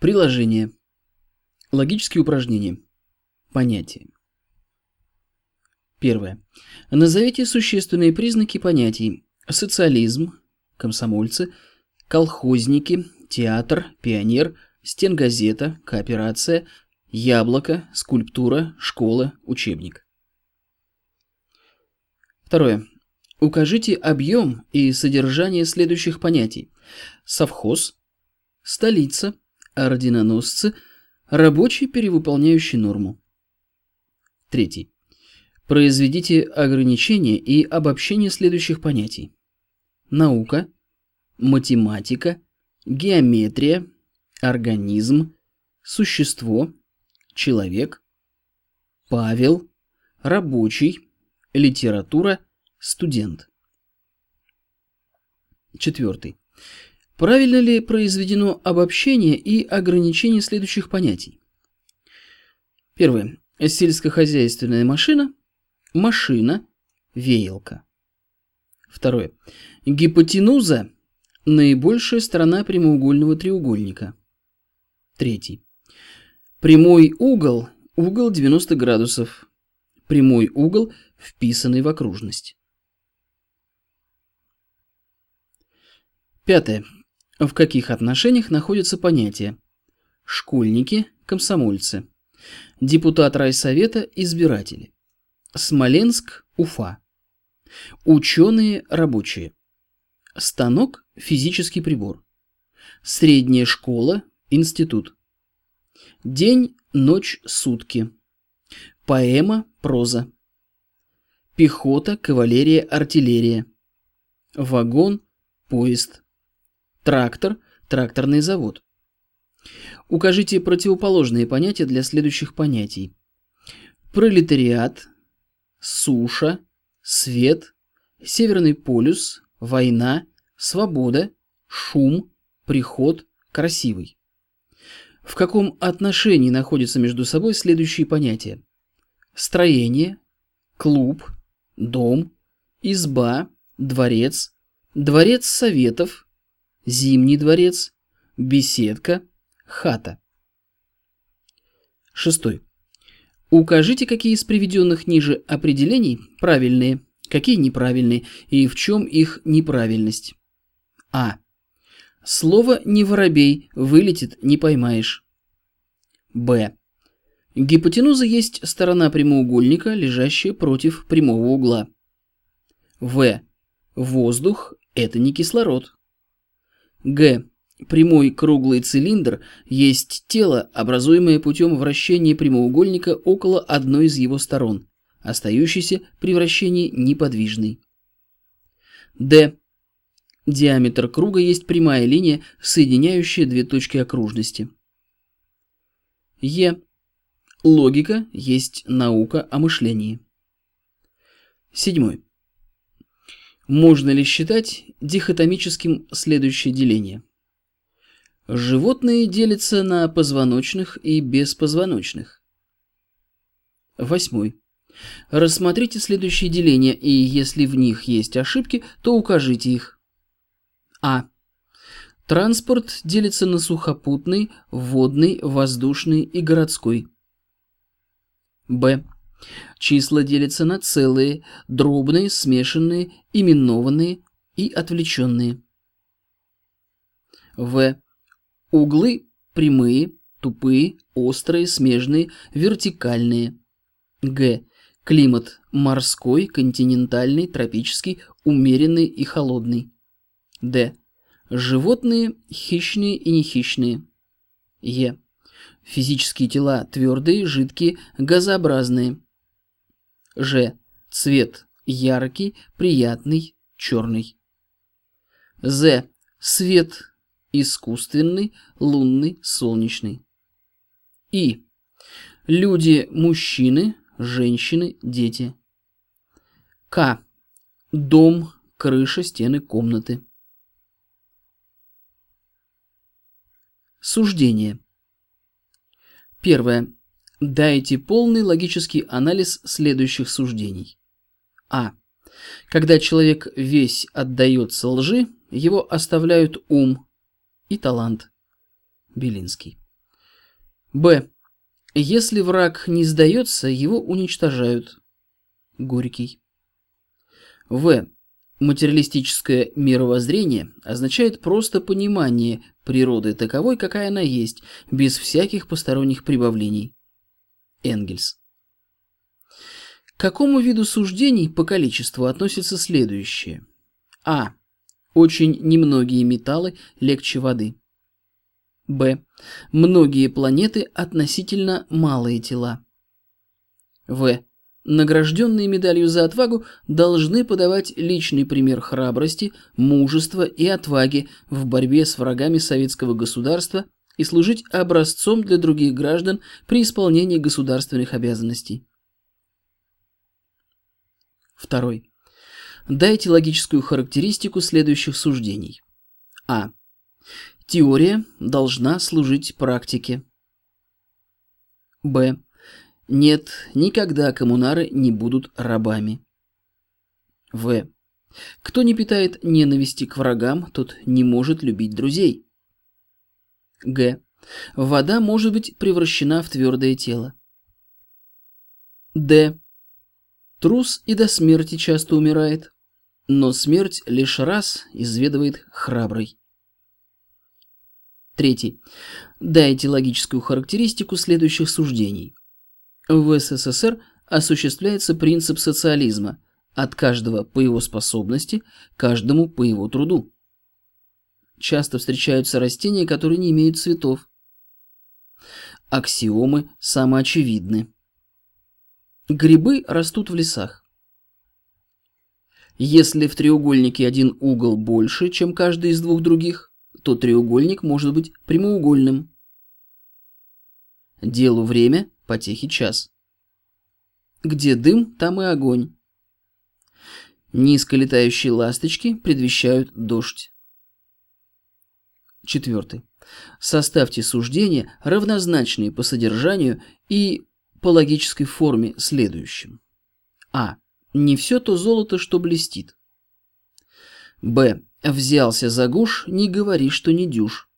Приложение. Логические упражнения. Понятия. Первое. Назовите существенные признаки понятий социализм, комсомольцы, колхозники, театр, пионер, стенгазета, кооперация, яблоко, скульптура, школа, учебник. Второе. Укажите объем и содержание следующих понятий. Совхоз, столица, орденоносцы, рабочий, перевыполняющий норму. Третий. Произведите ограничение и обобщение следующих понятий. Наука, математика, геометрия, организм, существо, человек, Павел, рабочий, литература, студент. Четвертый. Правильно ли произведено обобщение и ограничение следующих понятий? Первое. Сельскохозяйственная машина, машина, веялка. Второе. Гипотенуза – наибольшая сторона прямоугольного треугольника. Третий. Прямой угол – угол 90 градусов. Прямой угол, вписанный в окружность. Пятое. В каких отношениях находятся понятия? Школьники, комсомольцы, депутат райсовета, избиратели, Смоленск, Уфа, ученые, рабочие, станок, физический прибор, средняя школа, институт, день, ночь, сутки, поэма, проза, пехота, кавалерия, артиллерия, вагон, поезд, Трактор – тракторный завод. Укажите противоположные понятия для следующих понятий. Пролетариат, суша, свет, Северный полюс, война, свобода, шум, приход, красивый. В каком отношении находятся между собой следующие понятия? Строение, клуб, дом, изба, дворец, дворец советов, Зимний дворец, беседка, хата. Шестой. Укажите, какие из приведенных ниже определений правильные, какие неправильные и в чем их неправильность. А. Слово «не воробей» вылетит, не поймаешь. Б. Гипотенуза есть сторона прямоугольника, лежащая против прямого угла. В. Воздух – это не кислород. Г. Прямой круглый цилиндр есть тело, образуемое путем вращения прямоугольника около одной из его сторон, остающийся при вращении неподвижный. Д. Диаметр круга есть прямая линия, соединяющая две точки окружности. Е. Логика есть наука о мышлении. Седьмой. Можно ли считать дихотомическим следующее деление? Животные делятся на позвоночных и беспозвоночных. Восьмой. Рассмотрите следующие деления, и если в них есть ошибки, то укажите их. А. Транспорт делится на сухопутный, водный, воздушный и городской. Б. Числа делятся на целые, дробные, смешанные, именованные и отвлеченные. В. Углы прямые, тупые, острые, смежные, вертикальные. Г. Климат морской, континентальный, тропический, умеренный и холодный. Д. Животные хищные и нехищные. Е. Физические тела твердые, жидкие, газообразные. Ж. Цвет яркий, приятный, черный. З. Свет искусственный, лунный, солнечный. И. Люди, мужчины, женщины, дети. К. Дом, крыша, стены, комнаты. Суждение. Первое. Дайте полный логический анализ следующих суждений. А. Когда человек весь отдается лжи, его оставляют ум и талант. Белинский. Б. Если враг не сдается, его уничтожают. Горький. В. Материалистическое мировоззрение означает просто понимание природы таковой, какая она есть, без всяких посторонних прибавлений. Энгельс. К какому виду суждений по количеству относятся следующие? А. Очень немногие металлы легче воды. Б. Многие планеты относительно малые тела. В. Награжденные медалью за отвагу должны подавать личный пример храбрости, мужества и отваги в борьбе с врагами советского государства и служить образцом для других граждан при исполнении государственных обязанностей. Второй. Дайте логическую характеристику следующих суждений. А. Теория должна служить практике. Б. Нет, никогда коммунары не будут рабами. В. Кто не питает ненависти к врагам, тот не может любить друзей. Г. Вода может быть превращена в твердое тело. Д. Трус и до смерти часто умирает, но смерть лишь раз изведывает храбрый. Третий. Дайте логическую характеристику следующих суждений. В СССР осуществляется принцип социализма от каждого по его способности, каждому по его труду. Часто встречаются растения, которые не имеют цветов. Аксиомы самоочевидны. Грибы растут в лесах. Если в треугольнике один угол больше, чем каждый из двух других, то треугольник может быть прямоугольным. Делу время, потехи час. Где дым, там и огонь. Низко летающие ласточки предвещают дождь. Четвертый. Составьте суждения, равнозначные по содержанию и по логической форме следующим. А. Не все то золото, что блестит. Б. Взялся за гуш, не говори, что не дюж.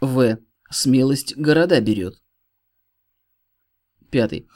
В. Смелость города берет. Пятый.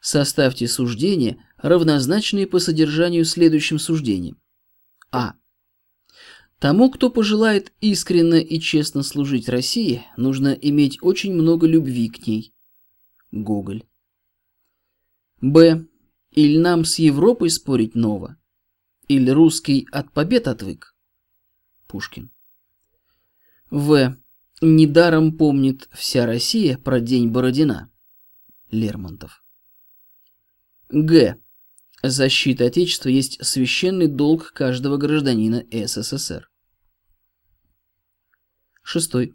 Составьте суждения, равнозначные по содержанию следующим суждением. А. Тому, кто пожелает искренне и честно служить России, нужно иметь очень много любви к ней. Гоголь. Б. Или нам с Европой спорить ново? Или русский от побед отвык? Пушкин. В. Недаром помнит вся Россия про день Бородина. Лермонтов. Г. Защита Отечества есть священный долг каждого гражданина СССР. Шестой.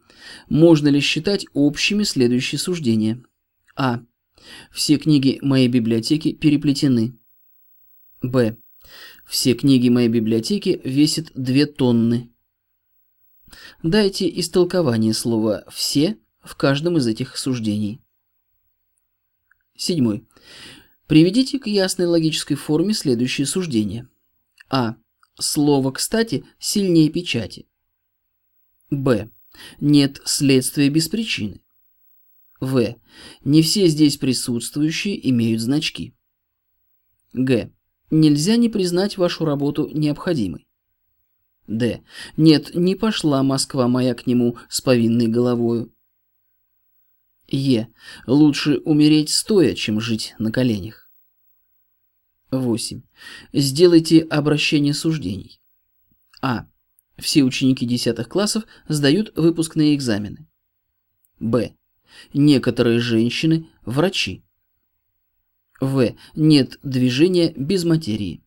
Можно ли считать общими следующие суждения? А. Все книги моей библиотеки переплетены. Б. Все книги моей библиотеки весят две тонны. Дайте истолкование слова «все» в каждом из этих суждений. Седьмой. Приведите к ясной логической форме следующие суждения. А. Слово «кстати» сильнее печати. Б. Нет следствия без причины. В. Не все здесь присутствующие имеют значки. Г. Нельзя не признать вашу работу необходимой. Д. Нет, не пошла Москва моя к нему с повинной головою. Е. Лучше умереть стоя, чем жить на коленях. 8. Сделайте обращение суждений. А. Все ученики 10 классов сдают выпускные экзамены. Б. Некоторые женщины – врачи. В. Нет движения без материи.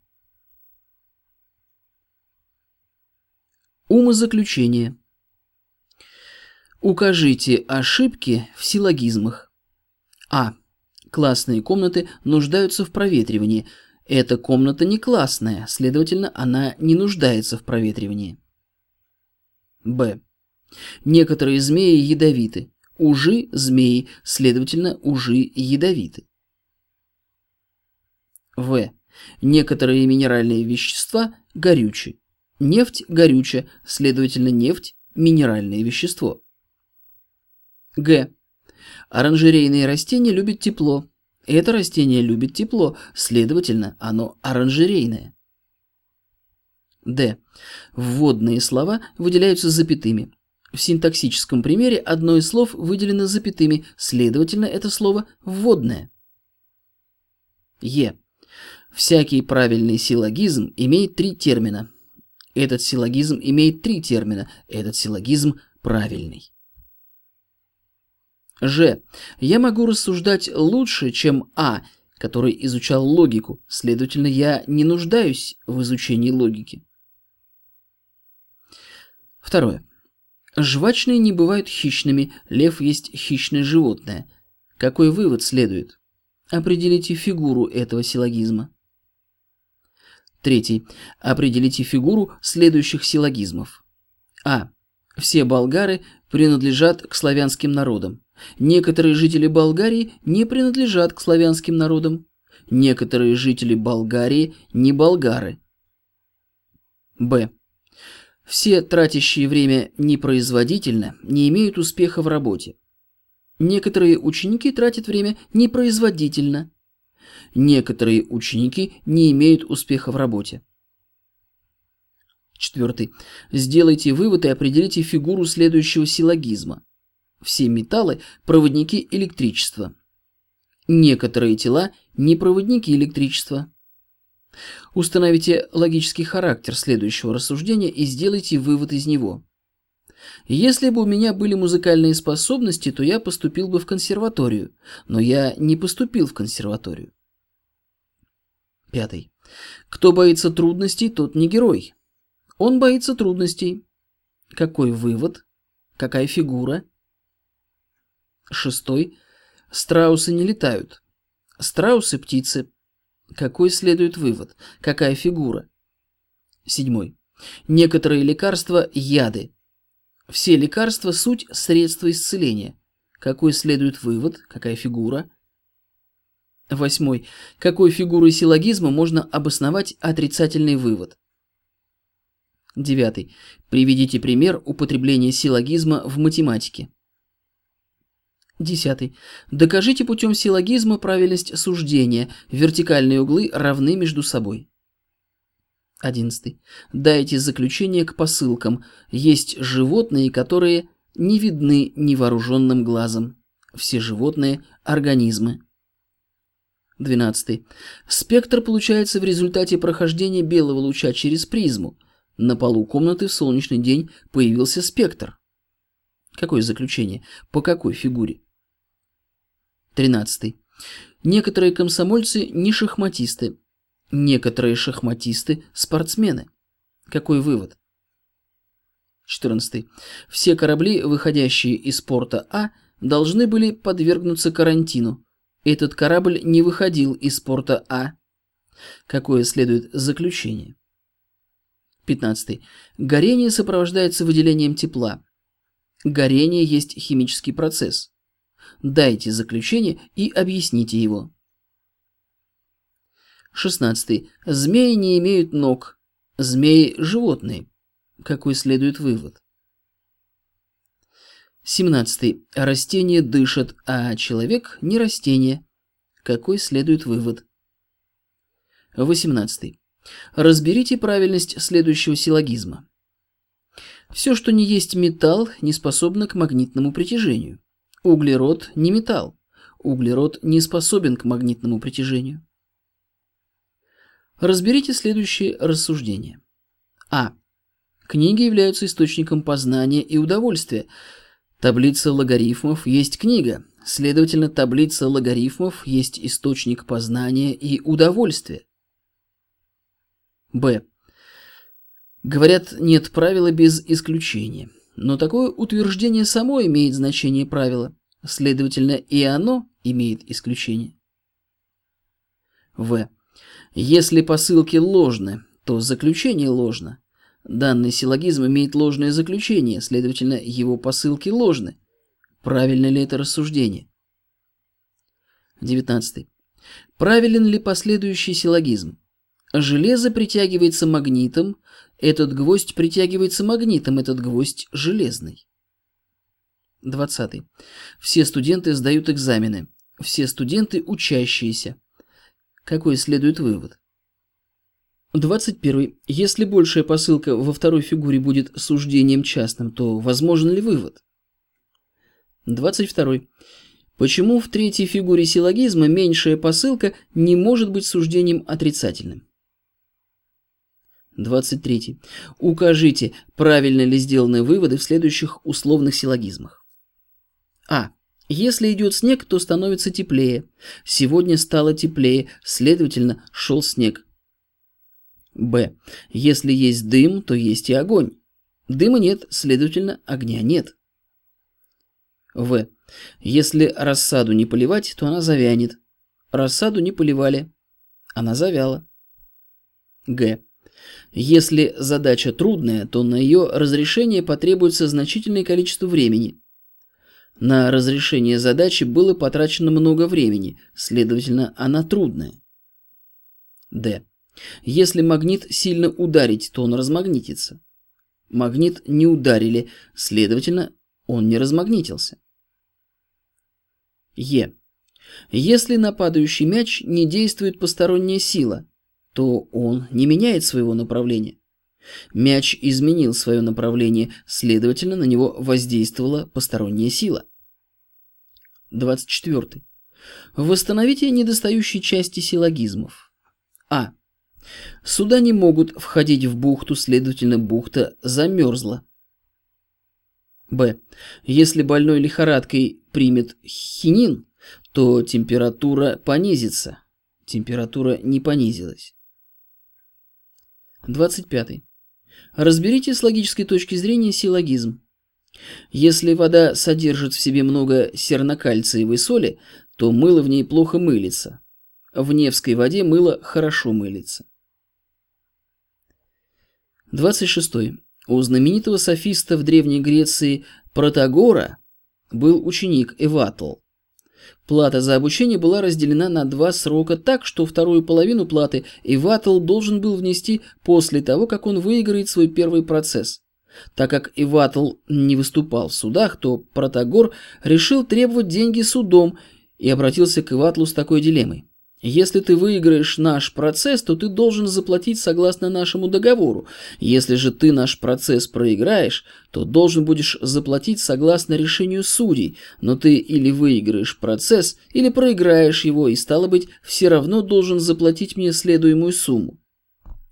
Умозаключение. Укажите ошибки в силлогизмах. А. Классные комнаты нуждаются в проветривании. Эта комната не классная, следовательно, она не нуждается в проветривании. Б. Некоторые змеи ядовиты. Ужи – змеи, следовательно, ужи ядовиты. В. Некоторые минеральные вещества горючи. Нефть горючая, следовательно, нефть – минеральное вещество. Г. Оранжерейные растения любят тепло. Это растение любит тепло, следовательно, оно оранжерейное. Д. Вводные слова выделяются запятыми. В синтаксическом примере одно из слов выделено запятыми, следовательно, это слово вводное. Е. Всякий правильный силлогизм имеет три термина. Этот силлогизм имеет три термина. Этот силлогизм правильный. Ж. Я могу рассуждать лучше, чем А, который изучал логику. Следовательно, я не нуждаюсь в изучении логики. Второе. Жвачные не бывают хищными, лев есть хищное животное. Какой вывод следует? Определите фигуру этого силлогизма. Третий. Определите фигуру следующих силлогизмов. А. Все болгары принадлежат к славянским народам. Некоторые жители Болгарии не принадлежат к славянским народам. Некоторые жители Болгарии не болгары. Б. Все тратящие время непроизводительно не имеют успеха в работе. Некоторые ученики тратят время непроизводительно. Некоторые ученики не имеют успеха в работе. Четвертый. Сделайте вывод и определите фигуру следующего силлогизма. Все металлы – проводники электричества. Некоторые тела – не проводники электричества. Установите логический характер следующего рассуждения и сделайте вывод из него. Если бы у меня были музыкальные способности, то я поступил бы в консерваторию, но я не поступил в консерваторию. Пятый. Кто боится трудностей, тот не герой. Он боится трудностей. Какой вывод? Какая фигура? Шестой. Страусы не летают. Страусы – птицы. Какой следует вывод? Какая фигура? Седьмой. Некоторые лекарства – яды. Все лекарства – суть средства исцеления. Какой следует вывод? Какая фигура? Восьмой. Какой фигурой силлогизма можно обосновать отрицательный вывод? Девятый. Приведите пример употребления силлогизма в математике. Десятый. Докажите путем силлогизма правильность суждения. Вертикальные углы равны между собой. Одиннадцатый. Дайте заключение к посылкам. Есть животные, которые не видны невооруженным глазом. Все животные – организмы. 12. Спектр получается в результате прохождения белого луча через призму. На полу комнаты в солнечный день появился спектр. Какое заключение? По какой фигуре? 13. Некоторые комсомольцы не шахматисты. Некоторые шахматисты – спортсмены. Какой вывод? 14. Все корабли, выходящие из порта А, должны были подвергнуться карантину – этот корабль не выходил из порта А. Какое следует заключение? 15. Горение сопровождается выделением тепла. Горение есть химический процесс. Дайте заключение и объясните его. 16. Змеи не имеют ног. Змеи – животные. Какой следует вывод? 17. Растения дышат, а человек не растение. Какой следует вывод? 18. Разберите правильность следующего силлогизма. Все, что не есть металл, не способно к магнитному притяжению. Углерод не металл. Углерод не способен к магнитному притяжению. Разберите следующее рассуждение. А. Книги являются источником познания и удовольствия, Таблица логарифмов есть книга, следовательно, таблица логарифмов есть источник познания и удовольствия. Б. Говорят, нет правила без исключения. Но такое утверждение само имеет значение правила. Следовательно, и оно имеет исключение. В. Если посылки ложны, то заключение ложно. Данный силлогизм имеет ложное заключение, следовательно, его посылки ложны. Правильно ли это рассуждение? 19. Правилен ли последующий силлогизм? Железо притягивается магнитом, этот гвоздь притягивается магнитом, этот гвоздь железный. 20. Все студенты сдают экзамены. Все студенты учащиеся. Какой следует вывод? 21. Если большая посылка во второй фигуре будет суждением частным, то возможен ли вывод? 22. Почему в третьей фигуре силлогизма меньшая посылка не может быть суждением отрицательным? 23. Укажите, правильно ли сделаны выводы в следующих условных силлогизмах. А. Если идет снег, то становится теплее. Сегодня стало теплее, следовательно, шел снег. Б. Если есть дым, то есть и огонь. Дыма нет, следовательно, огня нет. В. Если рассаду не поливать, то она завянет. Рассаду не поливали. Она завяла. Г. Если задача трудная, то на ее разрешение потребуется значительное количество времени. На разрешение задачи было потрачено много времени, следовательно, она трудная. Д. Если магнит сильно ударить, то он размагнитится. Магнит не ударили, следовательно, он не размагнитился. Е. Если на падающий мяч не действует посторонняя сила, то он не меняет своего направления. Мяч изменил свое направление, следовательно, на него воздействовала посторонняя сила. 24. Восстановите недостающие части силлогизмов. А. Суда не могут входить в бухту, следовательно, бухта замерзла. Б. Если больной лихорадкой примет хинин, то температура понизится. Температура не понизилась. 25. Разберите с логической точки зрения силлогизм. Если вода содержит в себе много сернокальциевой соли, то мыло в ней плохо мылится. В Невской воде мыло хорошо мылится. 26. У знаменитого софиста в Древней Греции Протагора был ученик Эватл. Плата за обучение была разделена на два срока так, что вторую половину платы Эватл должен был внести после того, как он выиграет свой первый процесс. Так как Эватл не выступал в судах, то Протагор решил требовать деньги судом и обратился к Эватлу с такой дилеммой. Если ты выиграешь наш процесс, то ты должен заплатить согласно нашему договору. Если же ты наш процесс проиграешь, то должен будешь заплатить согласно решению судей, но ты или выиграешь процесс, или проиграешь его, и стало быть, все равно должен заплатить мне следуемую сумму.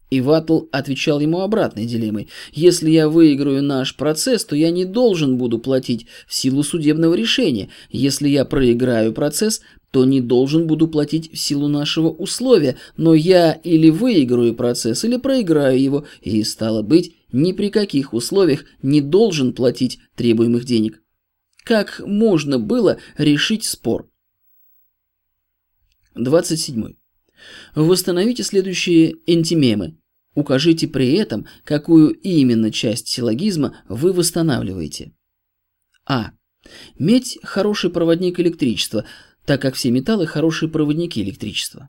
И Ватл отвечал ему обратной дилеммой. «Если я выиграю наш процесс, то я не должен буду платить в силу судебного решения. Если я проиграю процесс, то не должен буду платить в силу нашего условия, но я или выиграю процесс, или проиграю его, и, стало быть, ни при каких условиях не должен платить требуемых денег. Как можно было решить спор? 27. Восстановите следующие энтимемы. Укажите при этом, какую именно часть силлогизма вы восстанавливаете. А. Медь – хороший проводник электричества – так как все металлы хорошие проводники электричества.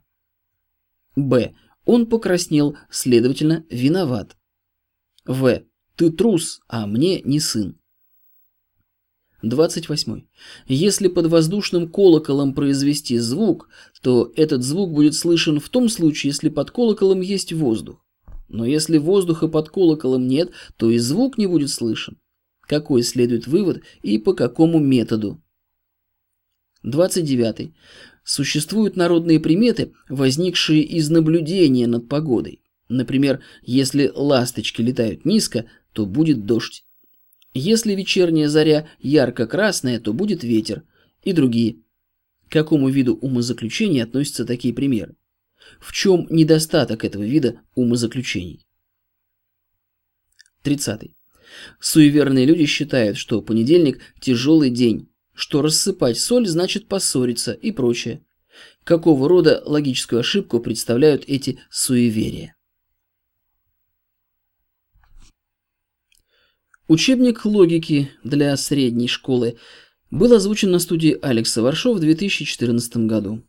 Б. Он покраснел, следовательно, виноват. В. Ты трус, а мне не сын. 28. Если под воздушным колоколом произвести звук, то этот звук будет слышен в том случае, если под колоколом есть воздух. Но если воздуха под колоколом нет, то и звук не будет слышен. Какой следует вывод и по какому методу? 29. Существуют народные приметы, возникшие из наблюдения над погодой. Например, если ласточки летают низко, то будет дождь. Если вечерняя заря ярко-красная, то будет ветер. И другие. К какому виду умозаключений относятся такие примеры? В чем недостаток этого вида умозаключений? 30. Суеверные люди считают, что понедельник – тяжелый день, что рассыпать соль значит поссориться и прочее. Какого рода логическую ошибку представляют эти суеверия? Учебник логики для средней школы был озвучен на студии Алекса Варшов в 2014 году.